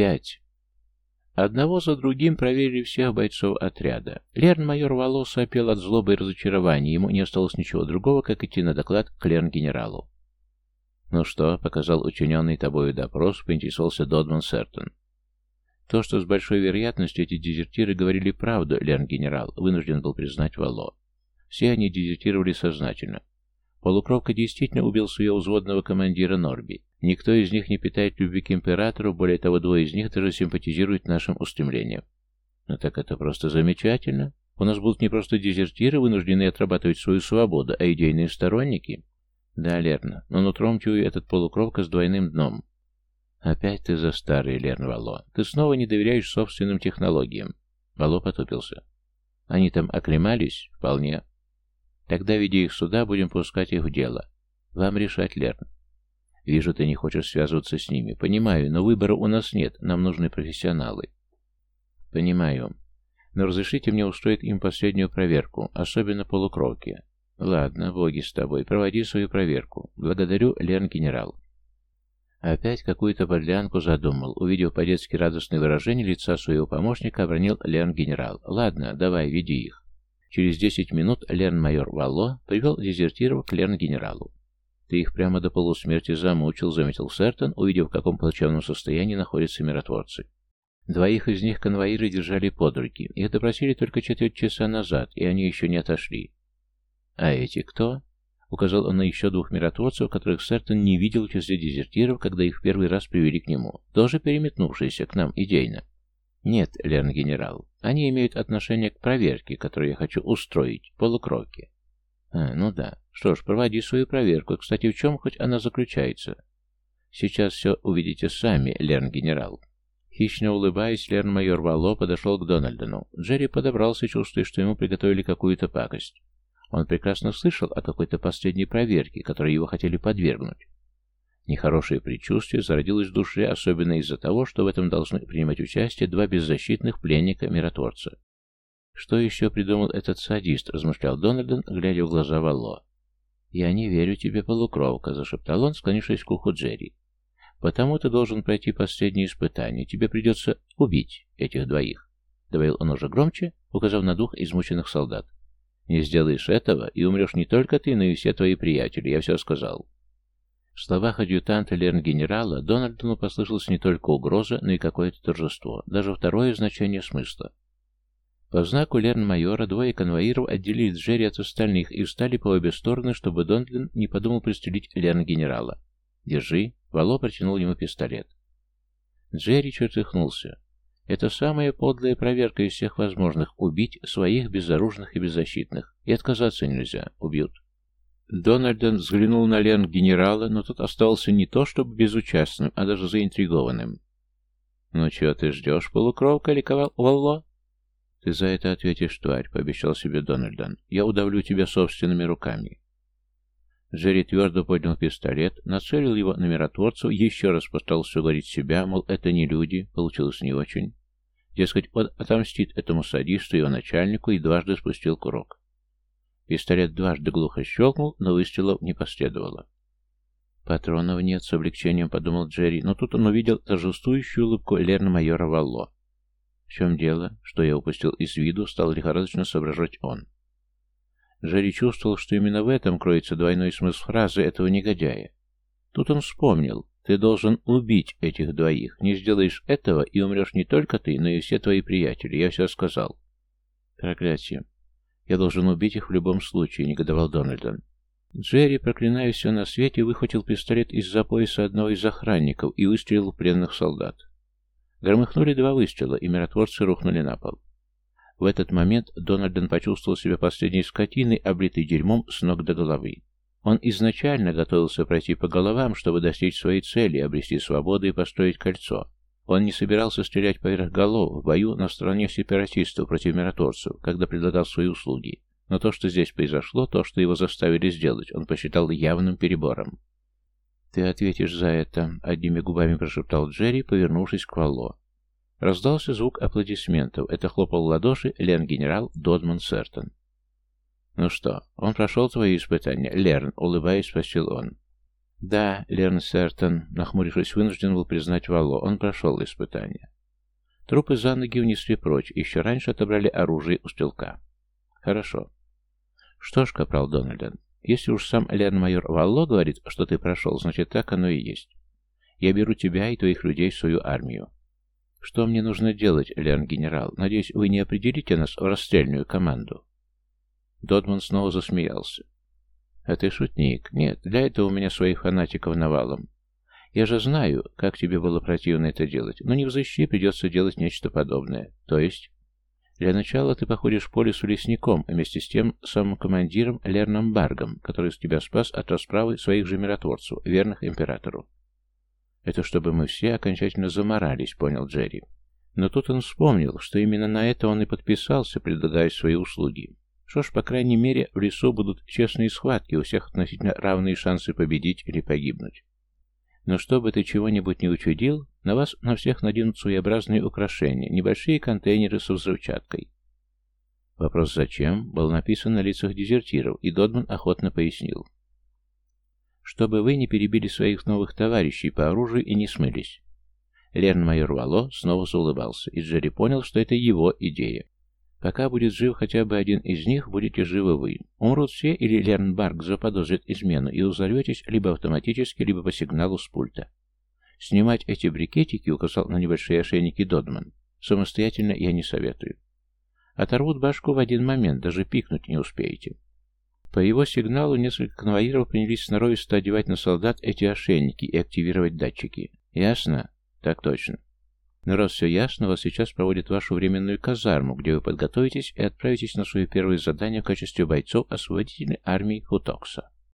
Опять. Одного за другим проверили всех бойцов отряда. Лерн-майор Волос опел от злобы и разочарования. Ему не осталось ничего другого, как идти на доклад к Лерн-генералу. «Ну что?» — показал учиненный тобою допрос, поинтересовался Додман Сертон. То, что с большой вероятностью эти дезертиры говорили правду, Лерн-генерал, вынужден был признать Вало. Все они дезертировали сознательно. Полукровка действительно убил своего взводного командира Норби. Никто из них не питает любви к императору, более того, двое из них даже симпатизируют нашим устремлениям. Ну так это просто замечательно. У нас будут не просто дезертиры, вынужденные отрабатывать свою свободу, а идейные сторонники. Да, Лерна, но нутром чую этот полукровка с двойным дном. Опять ты за старый, Лерн Вало. Ты снова не доверяешь собственным технологиям. Вало потупился. Они там оклемались? Вполне. Тогда, веди их сюда, будем пускать их в дело. Вам решать, Лерн. Вижу, ты не хочешь связываться с ними. Понимаю, но выбора у нас нет, нам нужны профессионалы. Понимаю. Но разрешите мне устроить им последнюю проверку, особенно полукровки. Ладно, боги с тобой, проводи свою проверку. Благодарю, Лерн генерал. Опять какую-то подлянку задумал. Увидев по-детски радостное выражение лица своего помощника, обронил Лерн генерал. Ладно, давай, веди их. Через десять минут Лерн-майор Валло привел дезертиров к Лерн-генералу. «Ты их прямо до полусмерти замучил», — заметил Сертон, увидев, в каком плачевном состоянии находятся миротворцы. Двоих из них конвоиры держали под руки. Их допросили только четверть часа назад, и они еще не отошли. «А эти кто?» — указал он на еще двух миротворцев, которых Сертон не видел в числе дезертиров, когда их первый раз привели к нему, тоже переметнувшиеся к нам идейно. Нет, Лерн-генерал, они имеют отношение к проверке, которую я хочу устроить, полукровки. А, ну да. Что ж, проводи свою проверку. Кстати, в чем хоть она заключается? Сейчас все увидите сами, Лерн-генерал. Хищно улыбаясь, Лерн-майор Вало подошел к Дональдону. Джерри подобрался, чувствуя, что ему приготовили какую-то пакость. Он прекрасно слышал о какой-то последней проверке, которой его хотели подвергнуть. Нехорошее предчувствие зародилось в душе, особенно из-за того, что в этом должны принимать участие два беззащитных пленника-миротворца. «Что еще придумал этот садист?» — размышлял Дональден, глядя в глаза Валло. «Я не верю тебе, полукровка», — зашептал он, склонившись к уху Джерри. «Потому ты должен пройти последнее испытание. Тебе придется убить этих двоих», — добавил он уже громче, указав на дух измученных солдат. «Не сделаешь этого, и умрешь не только ты, но и все твои приятели. Я все сказал». В словах адъютанта Лерн-генерала Дональдону послышалась не только угроза, но и какое-то торжество, даже второе значение смысла. По знаку Лерн-майора двое конвоиров отделили Джерри от остальных и встали по обе стороны, чтобы Дональдон не подумал пристрелить Лерн-генерала. «Держи!» — Вало протянул ему пистолет. Джерри чертыхнулся. Это самая подлая проверка из всех возможных — убить своих безоружных и беззащитных. И отказаться нельзя, убьют. Дональден взглянул на Лен генерала, но тот оставался не то чтобы безучастным, а даже заинтригованным. «Ну чего ты ждешь, полукровка?» — ликовал Валло. «Ты за это ответишь, тварь», — пообещал себе Дональден. «Я удавлю тебя собственными руками». Джерри твердо поднял пистолет, нацелил его на миротворцу, еще раз постарался уговорить себя, мол, это не люди, получилось не очень. Дескать, он отомстит этому садисту, его начальнику, и дважды спустил курок. Пистолет дважды глухо щелкнул, но выстрелов не последовало. «Патронов нет», — с облегчением подумал Джерри, но тут он увидел торжествующую улыбку Лерна-майора Валло. «В чем дело? Что я упустил из виду?» — стал лихорадочно соображать он. Джерри чувствовал, что именно в этом кроется двойной смысл фразы этого негодяя. Тут он вспомнил. «Ты должен убить этих двоих. Не сделаешь этого, и умрешь не только ты, но и все твои приятели. Я все сказал». Проклятие. «Я должен убить их в любом случае», — негодовал Дональдон. Джерри, проклиная все на свете, выхватил пистолет из-за пояса одного из охранников и выстрелил в пленных солдат. Громыхнули два выстрела, и миротворцы рухнули на пол. В этот момент Дональден почувствовал себя последней скотиной, облитой дерьмом с ног до головы. Он изначально готовился пройти по головам, чтобы достичь своей цели, обрести свободу и построить кольцо. Он не собирался стрелять поверх голов в бою на стороне сепаратистов против миротворцев, когда предлагал свои услуги. Но то, что здесь произошло, то, что его заставили сделать, он посчитал явным перебором. «Ты ответишь за это», — одними губами прошептал Джерри, повернувшись к Валло. Раздался звук аплодисментов. Это хлопал в ладоши Лен-генерал Додман Сертон. «Ну что, он прошел твои испытания?» Лерн, улыбаясь, спросил он. Да, Лерн Сертон, нахмурившись, вынужден был признать Вало. Он прошел испытание. Трупы за ноги унесли прочь, еще раньше отобрали оружие у стрелка. Хорошо. Что ж, капрал Дональден, если уж сам Лерн-майор Валло говорит, что ты прошел, значит так оно и есть. Я беру тебя и твоих людей в свою армию. Что мне нужно делать, Лерн-генерал? Надеюсь, вы не определите нас в расстрельную команду. Додман снова засмеялся. «А ты шутник. Нет, для этого у меня своих фанатиков навалом. Я же знаю, как тебе было противно это делать, но не в защите придется делать нечто подобное. То есть...» Для начала ты походишь по лесу лесником, а вместе с тем самым командиром Лерном Баргом, который тебя спас от расправы своих же миротворцев, верных императору. Это чтобы мы все окончательно заморались, понял Джерри. Но тут он вспомнил, что именно на это он и подписался, предлагая свои услуги. Что ж, по крайней мере, в лесу будут честные схватки, у всех относительно равные шансы победить или погибнуть. Но чтобы ты чего-нибудь не учудил, на вас на всех наденут своеобразные украшения, небольшие контейнеры со взрывчаткой. Вопрос «зачем?» был написан на лицах дезертиров, и Додман охотно пояснил. Чтобы вы не перебили своих новых товарищей по оружию и не смылись. Лерн-майор Вало снова заулыбался, и Джерри понял, что это его идея. Пока будет жив хотя бы один из них, будете живы вы. Умрут все или Лернбарг заподозрит измену, и узорветесь либо автоматически, либо по сигналу с пульта. Снимать эти брикетики, указал на небольшие ошейники Додман, самостоятельно я не советую. Оторвут башку в один момент, даже пикнуть не успеете. По его сигналу несколько конвоиров принялись сноровисто одевать на солдат эти ошейники и активировать датчики. Ясно? Так точно. Но раз все ясно, вас сейчас проводят в вашу временную казарму, где вы подготовитесь и отправитесь на свое первое задание в качестве бойцов освободительной армии Хутокса.